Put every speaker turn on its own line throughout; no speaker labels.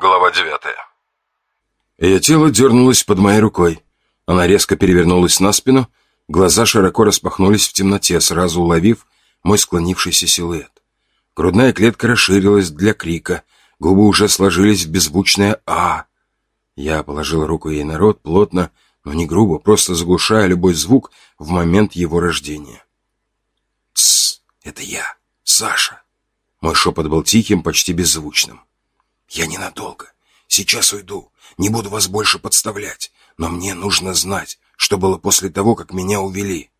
Глава девятая.
Ее тело дернулось под моей рукой. Она резко перевернулась на спину, глаза широко распахнулись в темноте, сразу уловив мой склонившийся силуэт. Грудная клетка расширилась для крика, губы уже сложились в беззвучное «А». Я положил руку ей на рот плотно, но не грубо, просто заглушая любой звук в момент его рождения. «Тссс, это я, Саша». Мой шепот был тихим, почти беззвучным. «Я ненадолго. Сейчас уйду. Не буду вас больше подставлять. Но мне нужно знать, что было после того, как меня увели».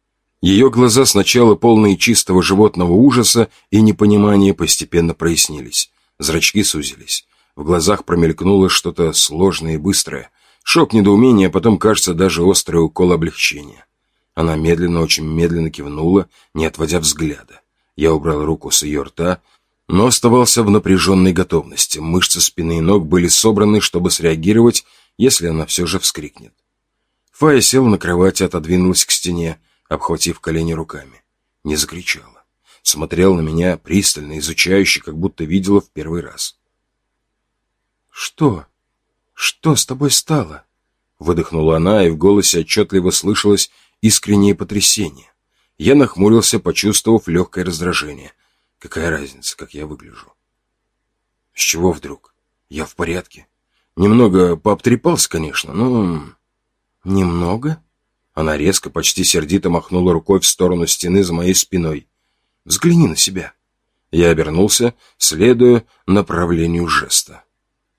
Ее глаза, сначала полные чистого животного ужаса и непонимания, постепенно прояснились. Зрачки сузились. В глазах промелькнуло что-то сложное и быстрое. Шок недоумения, а потом, кажется, даже острый укол облегчения. Она медленно, очень медленно кивнула, не отводя взгляда. Я убрал руку с ее рта, но оставался в напряженной готовности. Мышцы спины и ног были собраны, чтобы среагировать, если она все же вскрикнет. Фая села на кровати, отодвинулась к стене, обхватив колени руками. Не закричала. Смотрела на меня пристально, изучающе, как будто видела в первый раз. «Что? Что с тобой стало?» Выдохнула она, и в голосе отчетливо слышалось искреннее потрясение. Я нахмурился, почувствовав легкое раздражение. Какая разница, как я выгляжу? С чего вдруг? Я в порядке. Немного пообтрепался, конечно, но... Немного? Она резко, почти сердито махнула рукой в сторону стены за моей спиной. Взгляни на себя. Я обернулся, следуя направлению жеста.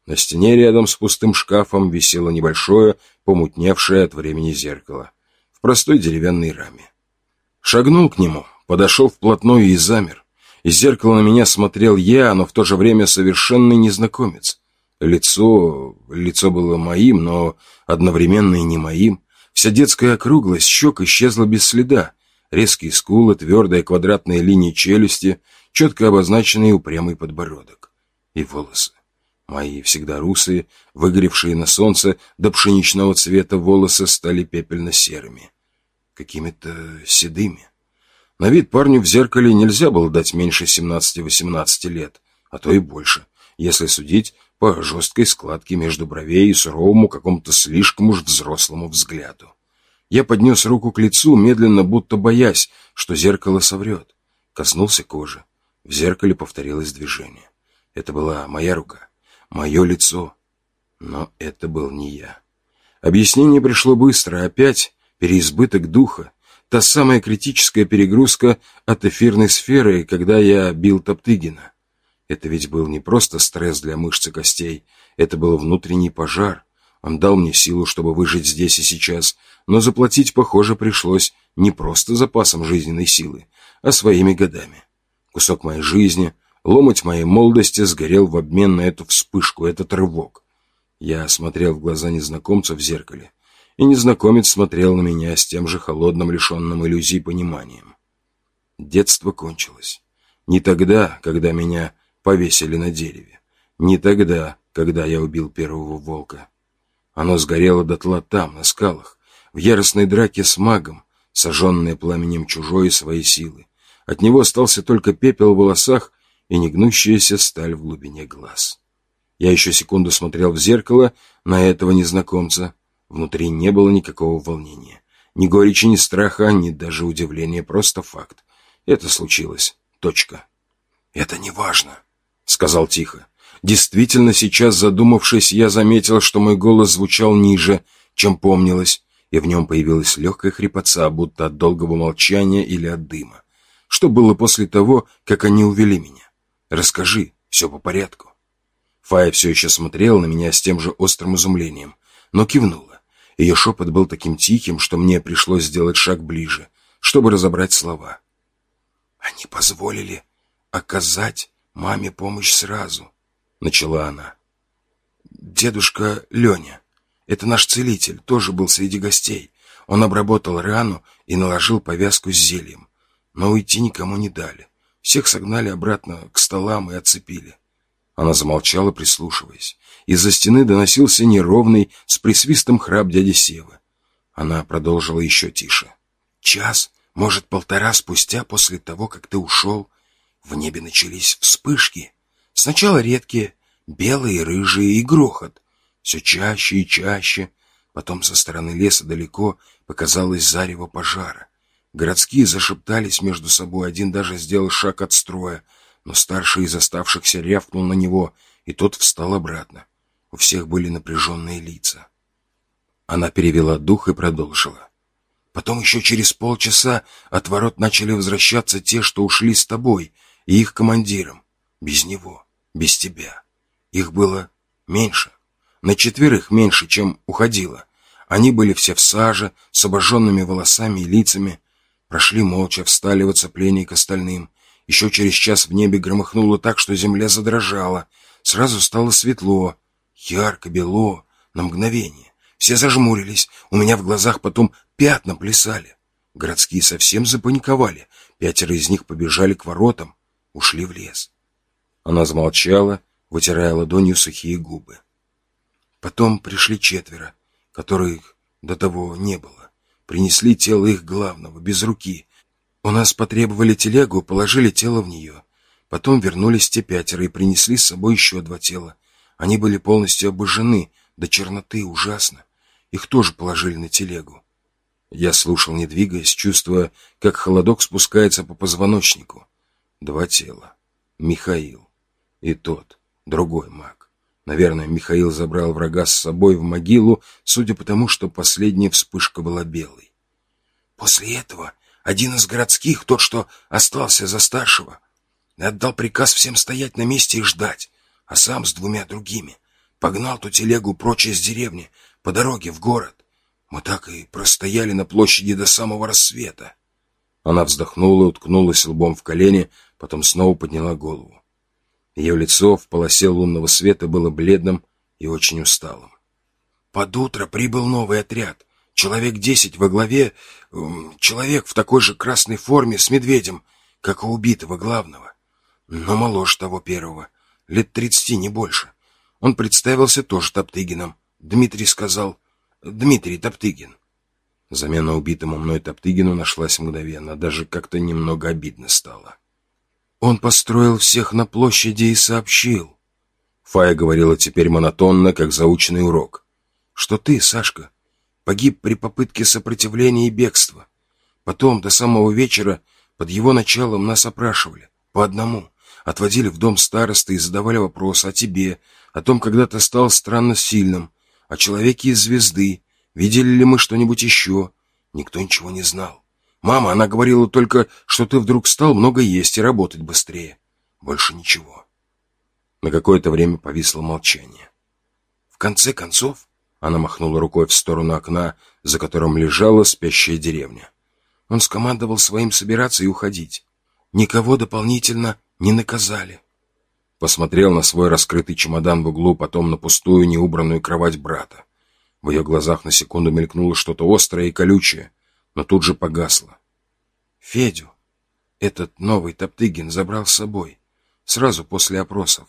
На стене рядом с пустым шкафом висело небольшое, помутневшее от времени зеркало в простой деревянной раме. Шагнул к нему, подошел вплотную и замер. Из зеркала на меня смотрел я, но в то же время совершенный незнакомец. Лицо... лицо было моим, но одновременно и не моим. Вся детская округлость щек исчезла без следа. Резкие скулы, твердая квадратная линия челюсти, четко обозначенный упрямый подбородок. И волосы. Мои всегда русые, выгоревшие на солнце до пшеничного цвета волосы стали пепельно-серыми. Какими-то седыми. На вид парню в зеркале нельзя было дать меньше 17-18 лет, а то и больше, если судить по жесткой складке между бровей и суровому какому-то слишком уж взрослому взгляду. Я поднес руку к лицу, медленно, будто боясь, что зеркало соврет. Коснулся кожи. В зеркале повторилось движение. Это была моя рука, мое лицо. Но это был не я. Объяснение пришло быстро, опять переизбыток духа, Та самая критическая перегрузка от эфирной сферы, когда я бил Топтыгина. Это ведь был не просто стресс для мышц и костей, это был внутренний пожар. Он дал мне силу, чтобы выжить здесь и сейчас, но заплатить, похоже, пришлось не просто запасом жизненной силы, а своими годами. Кусок моей жизни, ломоть моей молодости сгорел в обмен на эту вспышку, этот рывок. Я смотрел в глаза незнакомца в зеркале и незнакомец смотрел на меня с тем же холодным, лишенным иллюзий пониманием. Детство кончилось. Не тогда, когда меня повесили на дереве. Не тогда, когда я убил первого волка. Оно сгорело дотла там, на скалах, в яростной драке с магом, сожженное пламенем чужой и своей силы. От него остался только пепел в волосах и негнущаяся сталь в глубине глаз. Я еще секунду смотрел в зеркало на этого незнакомца, Внутри не было никакого волнения. Ни горечи, ни страха, ни даже удивления, просто факт. Это случилось. Точка. «Это не важно», — сказал тихо. Действительно, сейчас, задумавшись, я заметил, что мой голос звучал ниже, чем помнилось, и в нем появилась легкая хрипотца, будто от долгого молчания или от дыма. Что было после того, как они увели меня? Расскажи, все по порядку. Фая все еще смотрел на меня с тем же острым изумлением, но кивнул. Ее шепот был таким тихим, что мне пришлось сделать шаг ближе, чтобы разобрать слова. «Они позволили оказать маме помощь сразу», — начала она. «Дедушка Леня, это наш целитель, тоже был среди гостей. Он обработал рану и наложил повязку с зельем. Но уйти никому не дали. Всех согнали обратно к столам и отцепили. Она замолчала, прислушиваясь. Из-за стены доносился неровный, с присвистом храп дяди Севы. Она продолжила еще тише. «Час, может, полтора спустя после того, как ты ушел, в небе начались вспышки. Сначала редкие, белые, рыжие и грохот. Все чаще и чаще. Потом со стороны леса далеко показалось зарево пожара. Городские зашептались между собой, один даже сделал шаг от строя, но старший из оставшихся рявкнул на него, и тот встал обратно. У всех были напряженные лица. Она перевела дух и продолжила. Потом еще через полчаса от ворот начали возвращаться те, что ушли с тобой и их командиром. Без него, без тебя. Их было меньше. На четверых меньше, чем уходило. Они были все в саже, с обожженными волосами и лицами. Прошли молча, встали в оцеплении к остальным. Еще через час в небе громыхнуло так, что земля задрожала. Сразу стало светло, ярко, бело, на мгновение. Все зажмурились, у меня в глазах потом пятна плясали. Городские совсем запаниковали. Пятеро из них побежали к воротам, ушли в лес. Она замолчала, вытирая ладонью сухие губы. Потом пришли четверо, которых до того не было. Принесли тело их главного, без руки. У нас потребовали телегу, положили тело в нее. Потом вернулись те пятеро и принесли с собой еще два тела. Они были полностью обожжены, до черноты ужасно. Их тоже положили на телегу. Я слушал, не двигаясь, чувствуя, как холодок спускается по позвоночнику. Два тела. Михаил. И тот, другой маг. Наверное, Михаил забрал врага с собой в могилу, судя по тому, что последняя вспышка была белой. После этого один из городских, тот, что остался за старшего, отдал приказ всем стоять на месте и ждать, а сам с двумя другими погнал ту телегу прочь из деревни, по дороге в город. Мы так и простояли на площади до самого рассвета. Она вздохнула, уткнулась лбом в колени, потом снова подняла голову. Ее лицо в полосе лунного света было бледным и очень усталым. Под утро прибыл новый отряд. Человек десять во главе... Человек в такой же красной форме с медведем, как у убитого главного. Но моложе того первого. Лет тридцати, не больше. Он представился тоже Топтыгином. Дмитрий сказал... Дмитрий Топтыгин. Замена убитому мной Топтыгину нашлась мгновенно. Даже как-то немного обидно стало. Он построил всех на площади и сообщил. Фая говорила теперь монотонно, как заученный урок. Что ты, Сашка, погиб при попытке сопротивления и бегства. Потом, до самого вечера, под его началом нас опрашивали. По одному. Отводили в дом старосты и задавали вопросы о тебе, о том, когда ты стал странно сильным, о человеке из звезды, видели ли мы что-нибудь еще. Никто ничего не знал. Мама, она говорила только, что ты вдруг стал много есть и работать быстрее. Больше ничего. На какое-то время повисло молчание. В конце концов, она махнула рукой в сторону окна, за которым лежала спящая деревня. Он скомандовал своим собираться и уходить. Никого дополнительно не наказали. Посмотрел на свой раскрытый чемодан в углу, потом на пустую неубранную кровать брата. В ее глазах на секунду мелькнуло что-то острое и колючее, но тут же погасло. Федю этот новый Топтыгин забрал с собой, сразу после опросов.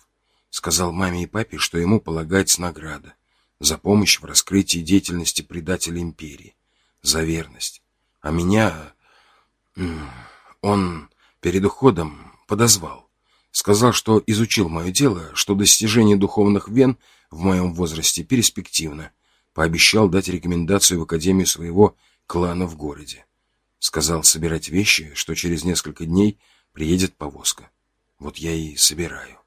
Сказал маме и папе, что ему полагается награда за помощь в раскрытии деятельности предателя империи, за верность. А меня он перед уходом подозвал. Сказал, что изучил мое дело, что достижение духовных вен в моем возрасте перспективно. Пообещал дать рекомендацию в академию своего клана в городе. Сказал собирать вещи, что через несколько дней приедет повозка. Вот я и собираю.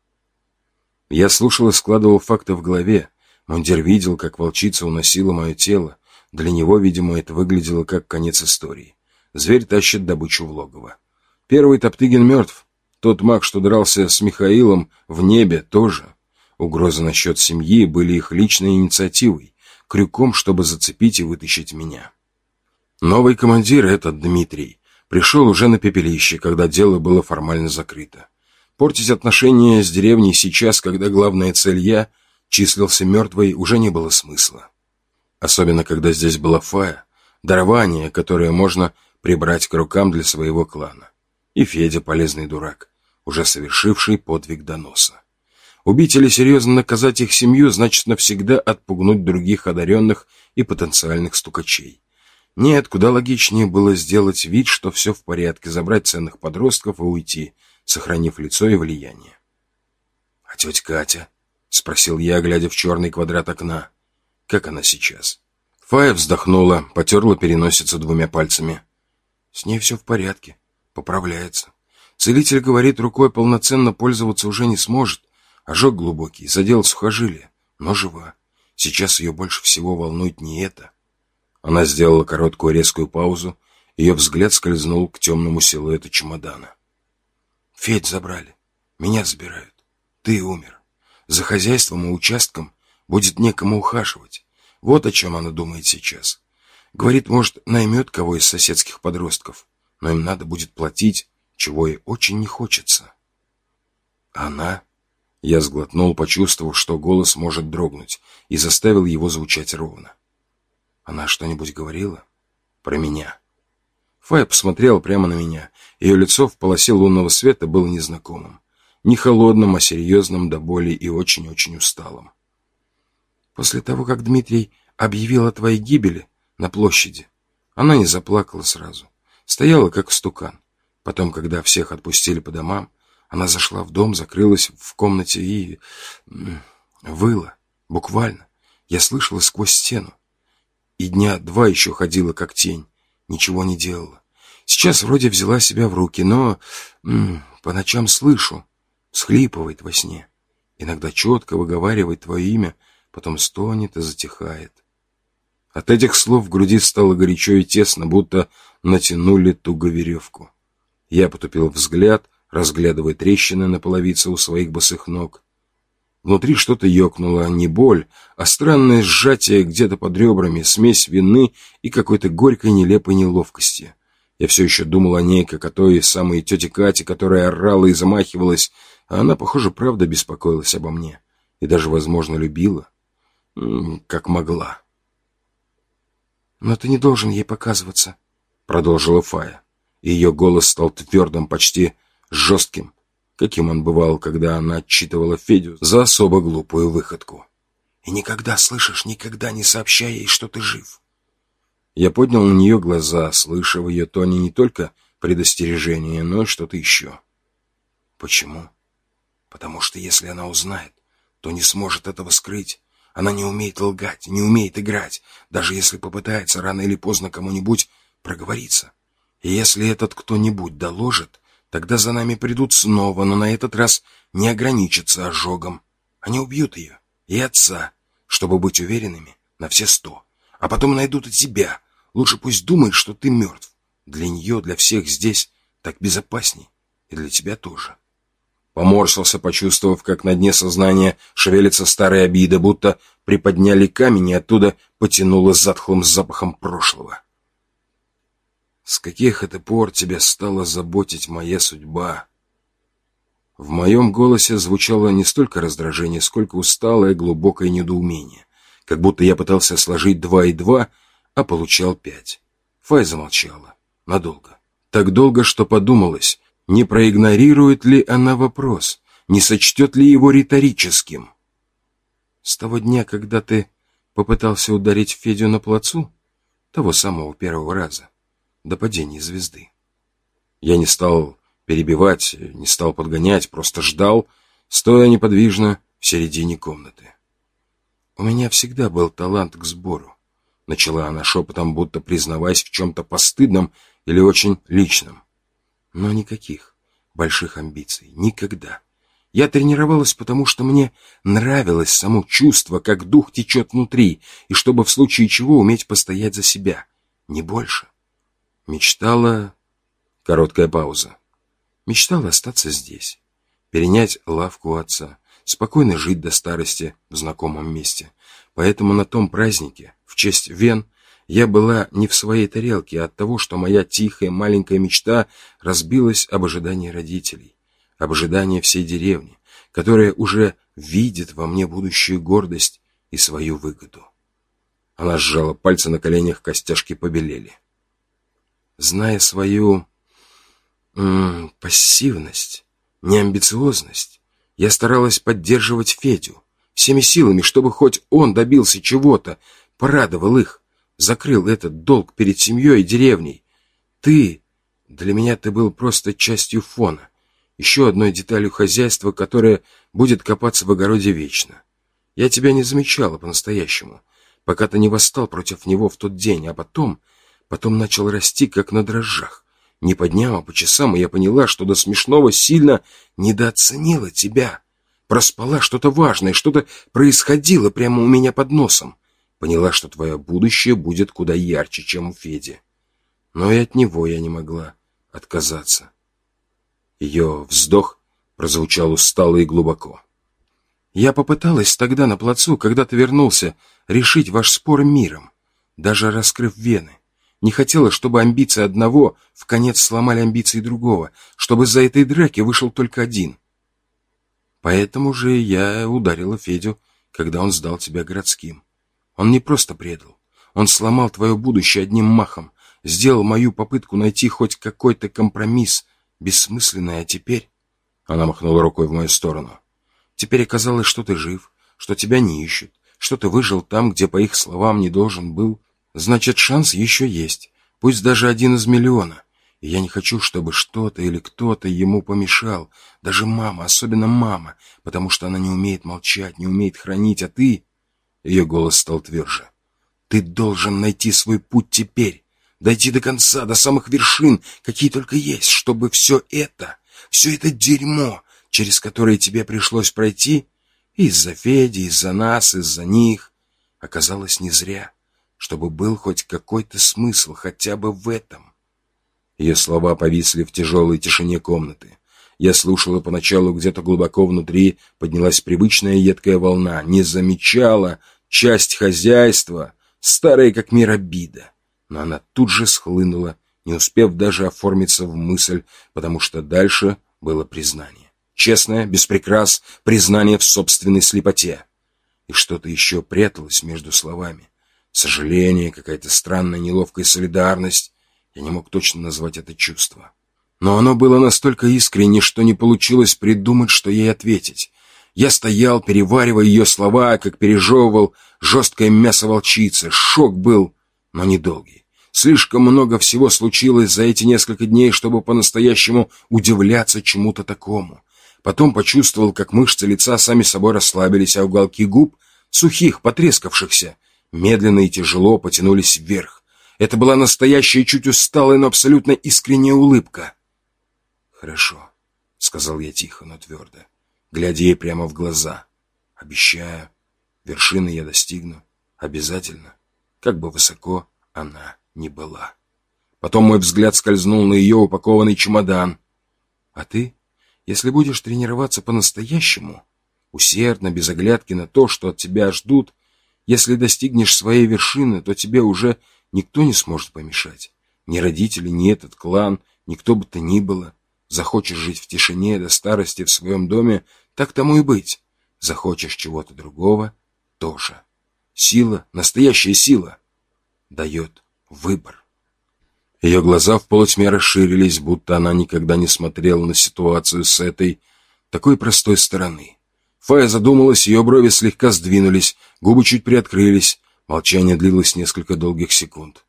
Я слушал и складывал факты в голове. Мундир видел, как волчица уносила мое тело. Для него, видимо, это выглядело как конец истории. Зверь тащит добычу в логово. Первый Топтыгин мертв. Тот маг, что дрался с Михаилом в небе, тоже. Угрозы насчет семьи были их личной инициативой, крюком, чтобы зацепить и вытащить меня. Новый командир, этот Дмитрий, пришел уже на пепелище, когда дело было формально закрыто. Портить отношения с деревней сейчас, когда главная цель я, числился мертвой, уже не было смысла. Особенно, когда здесь была Фая, дарование, которое можно прибрать к рукам для своего клана. И Федя полезный дурак уже совершивший подвиг доноса. Убить или серьезно наказать их семью значит навсегда отпугнуть других одаренных и потенциальных стукачей. Нет, куда логичнее было сделать вид, что все в порядке, забрать ценных подростков и уйти, сохранив лицо и влияние. — А тетя Катя? — спросил я, глядя в черный квадрат окна. «Как она сейчас?» Фая вздохнула, потерла переносицу двумя пальцами. «С ней все в порядке. Поправляется. Целитель говорит, рукой полноценно пользоваться уже не сможет. Ожог глубокий, задел сухожилие, но жива. Сейчас ее больше всего волнует не это». Она сделала короткую резкую паузу. Ее взгляд скользнул к темному силуэту чемодана. «Федь забрали. Меня забирают. Ты умер. За хозяйством и участком будет некому ухаживать. Вот о чем она думает сейчас. Говорит, может, наймет кого из соседских подростков, но им надо будет платить, чего ей очень не хочется. Она... Я сглотнул, почувствовав, что голос может дрогнуть, и заставил его звучать ровно. Она что-нибудь говорила? Про меня. Фая посмотрела прямо на меня. Ее лицо в полосе лунного света было незнакомым. Не холодным, а серьезным до боли и очень-очень усталым. После того, как Дмитрий объявил о твоей гибели на площади, она не заплакала сразу. Стояла, как стукан. Потом, когда всех отпустили по домам, она зашла в дом, закрылась в комнате и... выла. Буквально. Я слышала сквозь стену. И дня два еще ходила, как тень. Ничего не делала. Сейчас вроде взяла себя в руки, но по ночам слышу. Схлипывает во сне. Иногда четко выговаривает твое имя, потом стонет и затихает. От этих слов в груди стало горячо и тесно, будто натянули туго веревку. Я потупил взгляд, разглядывая трещины на половице у своих босых ног. Внутри что-то ёкнуло, не боль, а странное сжатие где-то под ребрами, смесь вины и какой-то горькой нелепой неловкости. Я все еще думал о ней, как о той самой тете Кате, которая орала и замахивалась, а она, похоже, правда беспокоилась обо мне. И даже, возможно, любила. Как могла. «Но ты не должен ей показываться», — продолжила Фая. Ее голос стал твердым, почти жестким каким он бывал, когда она отчитывала Федю за особо глупую выходку. «И никогда, слышишь, никогда не сообщай ей, что ты жив». Я поднял на нее глаза, слыша в ее тоне не только предостережение, но и что-то еще. «Почему?» «Потому что если она узнает, то не сможет этого скрыть. Она не умеет лгать, не умеет играть, даже если попытается рано или поздно кому-нибудь проговориться. И если этот кто-нибудь доложит, Тогда за нами придут снова, но на этот раз не ограничатся ожогом. Они убьют ее и отца, чтобы быть уверенными на все сто. А потом найдут и тебя. Лучше пусть думает, что ты мертв. Для нее, для всех здесь так безопасней. И для тебя тоже. Поморщился, почувствовав, как на дне сознания шевелится старая обида, будто приподняли камень и оттуда потянуло затхлым запахом прошлого. С каких это пор тебя стала заботить моя судьба? В моем голосе звучало не столько раздражение, сколько усталое глубокое недоумение, как будто я пытался сложить два и два, а получал пять. Фай замолчала. Надолго. Так долго, что подумалось, не проигнорирует ли она вопрос, не сочтет ли его риторическим. С того дня, когда ты попытался ударить Федю на плацу, того самого первого раза, до падения звезды. Я не стал перебивать, не стал подгонять, просто ждал, стоя неподвижно в середине комнаты. «У меня всегда был талант к сбору», — начала она шепотом, будто признаваясь в чем-то постыдном или очень личном. «Но никаких больших амбиций. Никогда. Я тренировалась, потому что мне нравилось само чувство, как дух течет внутри, и чтобы в случае чего уметь постоять за себя. Не больше. Мечтала... Короткая пауза. Мечтала остаться здесь. Перенять лавку отца. Спокойно жить до старости в знакомом месте. Поэтому на том празднике, в честь Вен, я была не в своей тарелке, от того, что моя тихая маленькая мечта разбилась об ожидании родителей, об ожидании всей деревни, которая уже видит во мне будущую гордость и свою выгоду. Она сжала пальцы на коленях, костяшки побелели зная свою м -м, пассивность, неамбициозность, я старалась поддерживать Федю всеми силами, чтобы хоть он добился чего-то, порадовал их, закрыл этот долг перед семьей и деревней. Ты, для меня ты был просто частью фона, еще одной деталью хозяйства, которая будет копаться в огороде вечно. Я тебя не замечала по-настоящему, пока ты не восстал против него в тот день, а потом, потом начал расти, как на дрожжах. Не по дням, а по часам, и я поняла, что до смешного сильно недооценила тебя. Проспала что-то важное, что-то происходило прямо у меня под носом. Поняла, что твое будущее будет куда ярче, чем у Феди. Но и от него я не могла отказаться. Ее вздох прозвучал устало и глубоко. Я попыталась тогда на плацу, когда ты вернулся, решить ваш спор миром, даже раскрыв вены. Не хотела, чтобы амбиции одного в конец сломали амбиции другого, чтобы из-за этой драки вышел только один. Поэтому же я ударила Федю, когда он сдал тебя городским. Он не просто предал. Он сломал твое будущее одним махом, сделал мою попытку найти хоть какой-то компромисс, бессмысленный, а теперь... Она махнула рукой в мою сторону. Теперь оказалось, что ты жив, что тебя не ищут, что ты выжил там, где, по их словам, не должен был. Значит, шанс еще есть, пусть даже один из миллиона. И я не хочу, чтобы что-то или кто-то ему помешал. Даже мама, особенно мама, потому что она не умеет молчать, не умеет хранить, а ты... Ее голос стал тверже. Ты должен найти свой путь теперь, дойти до конца, до самых вершин, какие только есть, чтобы все это, все это дерьмо, через которые тебе пришлось пройти, из-за Феди, из-за нас, из-за них, оказалось не зря, чтобы был хоть какой-то смысл хотя бы в этом. Ее слова повисли в тяжелой тишине комнаты. Я слушала поначалу где-то глубоко внутри, поднялась привычная едкая волна, не замечала часть хозяйства, старая как мир обида. Но она тут же схлынула, не успев даже оформиться в мысль, потому что дальше было признание. Честное, без прикрас, признание в собственной слепоте. И что-то еще пряталось между словами. Сожаление, какая-то странная неловкая солидарность. Я не мог точно назвать это чувство. Но оно было настолько искренне, что не получилось придумать, что ей ответить. Я стоял, переваривая ее слова, как пережевывал жесткое мясо волчицы. Шок был, но недолгий. Слишком много всего случилось за эти несколько дней, чтобы по-настоящему удивляться чему-то такому. Потом почувствовал, как мышцы лица сами собой расслабились, а уголки губ, сухих, потрескавшихся, медленно и тяжело потянулись вверх. Это была настоящая, чуть усталая, но абсолютно искренняя улыбка. «Хорошо», — сказал я тихо, но твердо, глядя ей прямо в глаза. «Обещаю, вершины я достигну. Обязательно, как бы высоко она ни была». Потом мой взгляд скользнул на ее упакованный чемодан. «А ты?» Если будешь тренироваться по-настоящему, усердно, без оглядки на то, что от тебя ждут, если достигнешь своей вершины, то тебе уже никто не сможет помешать. Ни родители, ни этот клан, никто бы то ни было. Захочешь жить в тишине до старости в своем доме, так тому и быть. Захочешь чего-то другого — тоже. Сила, настоящая сила, дает выбор. Ее глаза в полутьме расширились, будто она никогда не смотрела на ситуацию с этой, такой простой стороны. Фая задумалась, ее брови слегка сдвинулись, губы чуть приоткрылись. Молчание длилось несколько долгих секунд.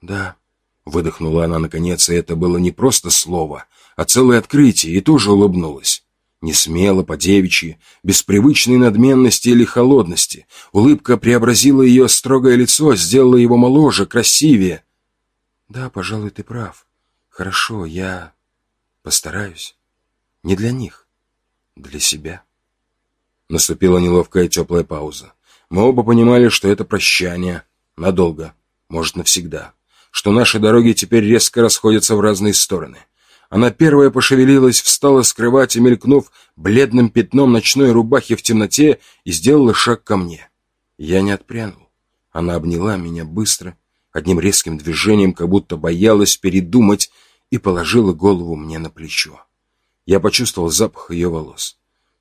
«Да», — выдохнула она наконец, и это было не просто слово, а целое открытие, и тоже улыбнулась. Не смело, по-девичьи, без привычной надменности или холодности. Улыбка преобразила ее строгое лицо, сделала его моложе, красивее — да, пожалуй, ты прав. Хорошо, я постараюсь. Не для них, для себя. Наступила неловкая теплая пауза. Мы оба понимали, что это прощание. Надолго, может, навсегда. Что наши дороги теперь резко расходятся в разные стороны. Она первая пошевелилась, встала с кровати, мелькнув бледным пятном ночной рубахи в темноте и сделала шаг ко мне. Я не отпрянул. Она обняла меня быстро, одним резким движением, как будто боялась передумать, и положила голову мне на плечо. Я почувствовал запах ее волос.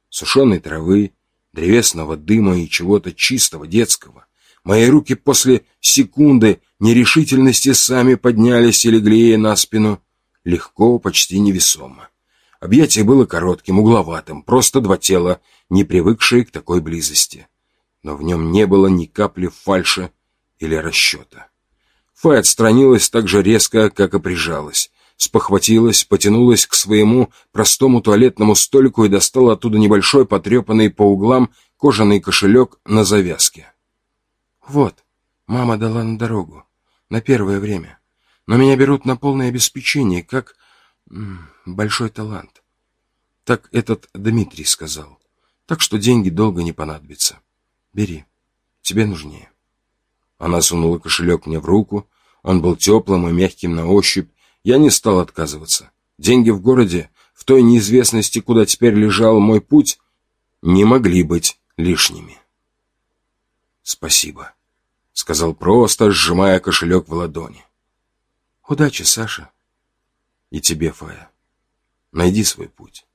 Сушеной травы, древесного дыма и чего-то чистого, детского. Мои руки после секунды нерешительности сами поднялись и легли ей на спину. Легко, почти невесомо. Объятие было коротким, угловатым, просто два тела, не привыкшие к такой близости. Но в нем не было ни капли фальши или расчета. Фай отстранилась так же резко, как и прижалась. спохватилась, потянулась к своему простому туалетному столику и достала оттуда небольшой, потрепанный по углам кожаный кошелек на завязке. «Вот, мама дала на дорогу, на первое время, но меня берут на полное обеспечение, как большой талант. Так этот Дмитрий сказал. Так что деньги долго не понадобятся. Бери, тебе нужнее». Она сунула кошелек мне в руку, он был теплым и мягким на ощупь, я не стал отказываться. Деньги в городе, в той неизвестности, куда теперь лежал мой путь, не могли быть лишними. «Спасибо», — сказал просто, сжимая кошелек в ладони. «Удачи, Саша. И тебе, Фая. Найди свой путь».